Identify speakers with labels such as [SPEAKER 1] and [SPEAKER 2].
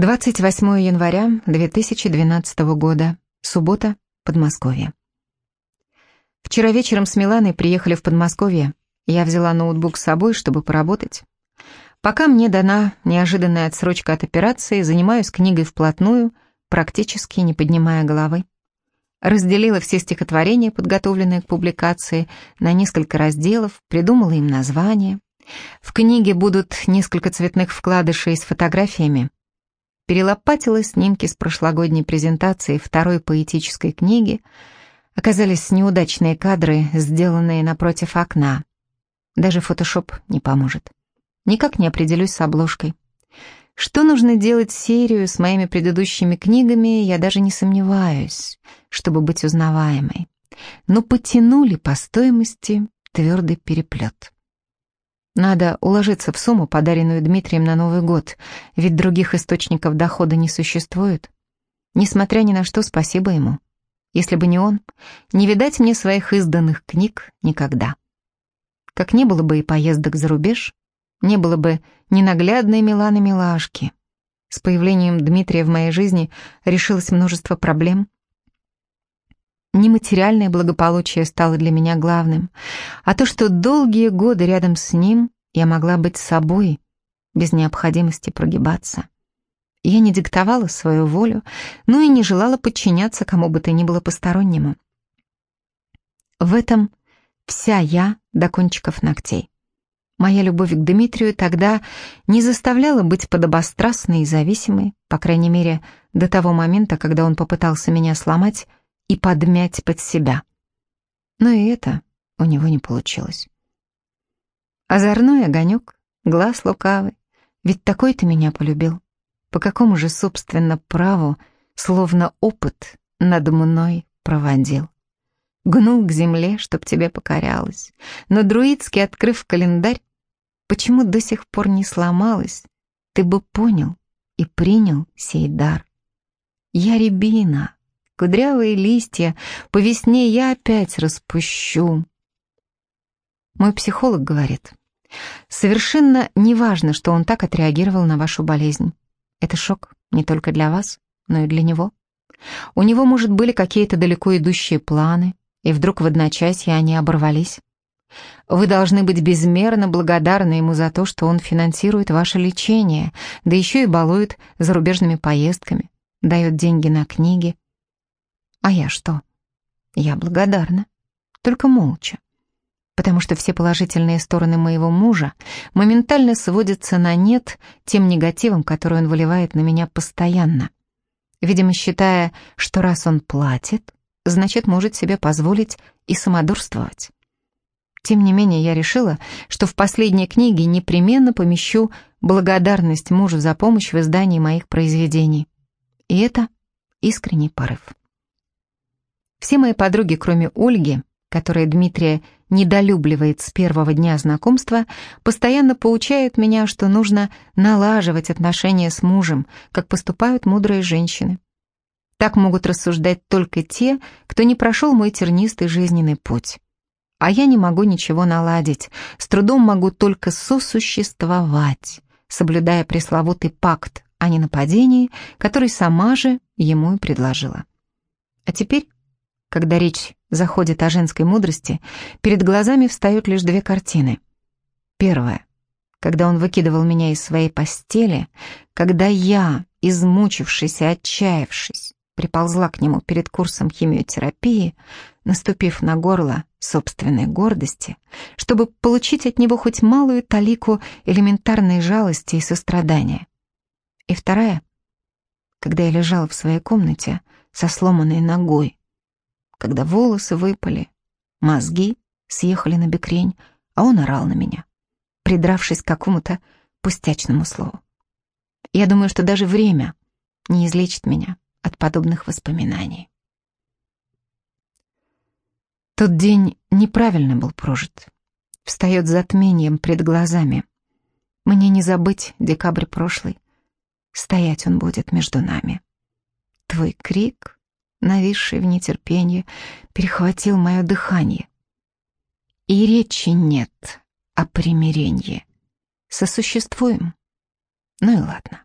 [SPEAKER 1] 28 января 2012 года. Суббота, Подмосковье. Вчера вечером с Миланой приехали в Подмосковье. Я взяла ноутбук с собой, чтобы поработать. Пока мне дана неожиданная отсрочка от операции, занимаюсь книгой вплотную, практически не поднимая головы. Разделила все стихотворения, подготовленные к публикации, на несколько разделов, придумала им названия. В книге будут несколько цветных вкладышей с фотографиями. Перелопатила снимки с прошлогодней презентации второй поэтической книги. Оказались неудачные кадры, сделанные напротив окна. Даже фотошоп не поможет. Никак не определюсь с обложкой. Что нужно делать серию с моими предыдущими книгами, я даже не сомневаюсь, чтобы быть узнаваемой. Но потянули по стоимости твердый переплет. Надо уложиться в сумму, подаренную Дмитрием на Новый год, ведь других источников дохода не существует. Несмотря ни на что, спасибо ему. Если бы не он, не видать мне своих изданных книг никогда. Как не было бы и поездок за рубеж, не было бы ненаглядной Миланы Милашки. С появлением Дмитрия в моей жизни решилось множество проблем. Нематериальное благополучие стало для меня главным, а то, что долгие годы рядом с ним я могла быть собой, без необходимости прогибаться. Я не диктовала свою волю, но и не желала подчиняться кому бы то ни было постороннему. В этом вся я до кончиков ногтей. Моя любовь к Дмитрию тогда не заставляла быть подобострастной и зависимой, по крайней мере, до того момента, когда он попытался меня сломать и подмять под себя. Но и это у него не получилось. Озорной огонек, глаз лукавый, ведь такой ты меня полюбил. По какому же, собственно, праву, словно опыт над мной проводил? Гнул к земле, чтоб тебе покорялась, но друидски, открыв календарь, Почему до сих пор не сломалась, ты бы понял и принял сей дар. Я рябина, кудрявые листья, по весне я опять распущу. Мой психолог говорит, совершенно неважно, что он так отреагировал на вашу болезнь. Это шок не только для вас, но и для него. У него, может, были какие-то далеко идущие планы, и вдруг в одночасье они оборвались. Вы должны быть безмерно благодарны ему за то, что он финансирует ваше лечение, да еще и балует зарубежными поездками, дает деньги на книги. А я что? Я благодарна, только молча. Потому что все положительные стороны моего мужа моментально сводятся на нет тем негативом, который он выливает на меня постоянно. Видимо, считая, что раз он платит, значит, может себе позволить и самодурствовать. Тем не менее, я решила, что в последней книге непременно помещу благодарность мужу за помощь в издании моих произведений. И это искренний порыв. Все мои подруги, кроме Ольги, которая Дмитрия недолюбливает с первого дня знакомства, постоянно поучают меня, что нужно налаживать отношения с мужем, как поступают мудрые женщины. Так могут рассуждать только те, кто не прошел мой тернистый жизненный путь а я не могу ничего наладить, с трудом могу только сосуществовать, соблюдая пресловутый пакт о ненападении, который сама же ему и предложила. А теперь, когда речь заходит о женской мудрости, перед глазами встают лишь две картины. Первая, когда он выкидывал меня из своей постели, когда я, измучившись и отчаявшись, приползла к нему перед курсом химиотерапии, наступив на горло собственной гордости, чтобы получить от него хоть малую талику элементарной жалости и сострадания. И вторая, когда я лежала в своей комнате со сломанной ногой, когда волосы выпали, мозги съехали на бекрень, а он орал на меня, придравшись к какому-то пустячному слову. Я думаю, что даже время не излечит меня от подобных воспоминаний. Тот день неправильно был прожит. Встает затмением пред глазами. Мне не забыть декабрь прошлый. Стоять он будет между нами. Твой крик, нависший в нетерпении, перехватил мое дыхание. И речи нет о примирении. Сосуществуем. Ну и ладно.